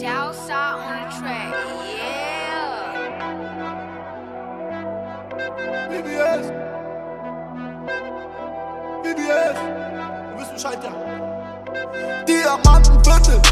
Southside on the track, yeah. BBS. BBS. Du bist Bescheid, ja. Diamantenviertel.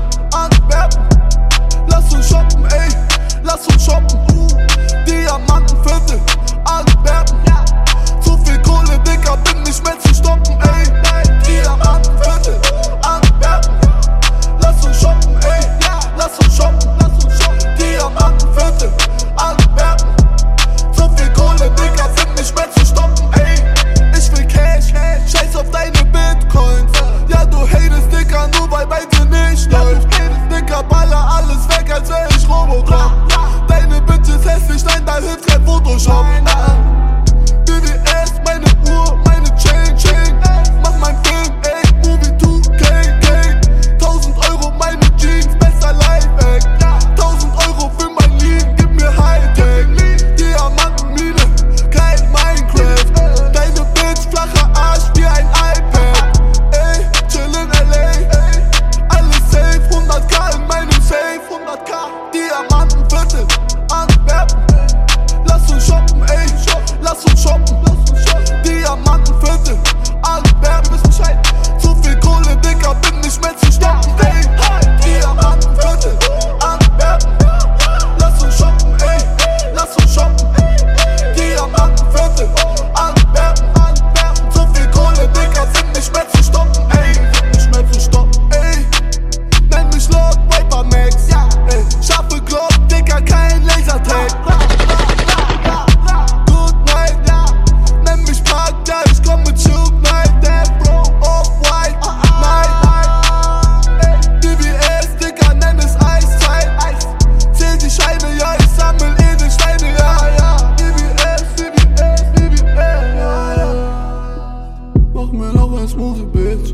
hab ein Smoothie, Bitch.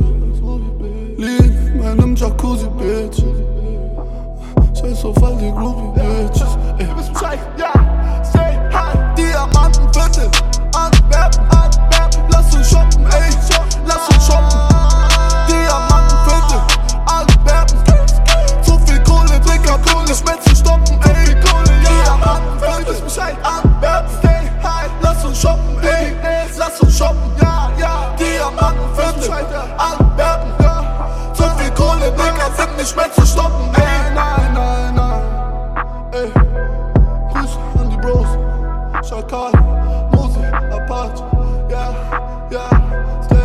Lieg meinem Jacuzzi, Bitch. Scheiß auf all die Groupie, Bitches. Ey, eh. bist Bescheid, ja. Say hi, Diamantenviertel. Antwerpen, Antwerpen. Lass uns shoppen, ey. Lass uns shoppen. Diamantenviertel. Antwerpen. Zu viel Kohle, Dicker, Kohle, Schmerzen stoppen, ey. Zu Kohle, ja. Diamantenviertel. Bist Bescheid, Antwerpen. Stay high. Lass uns shoppen, ey. Lass uns shoppen, ja. Scheiter Antwerpen. Ja. Zu viel Kohle, Dicker, sind nicht mehr zu stoppen. Ey, nein, nein, nein. nein. Ey, Grüße an die Bros. Schakal, Musik, Apache. Ja, ja.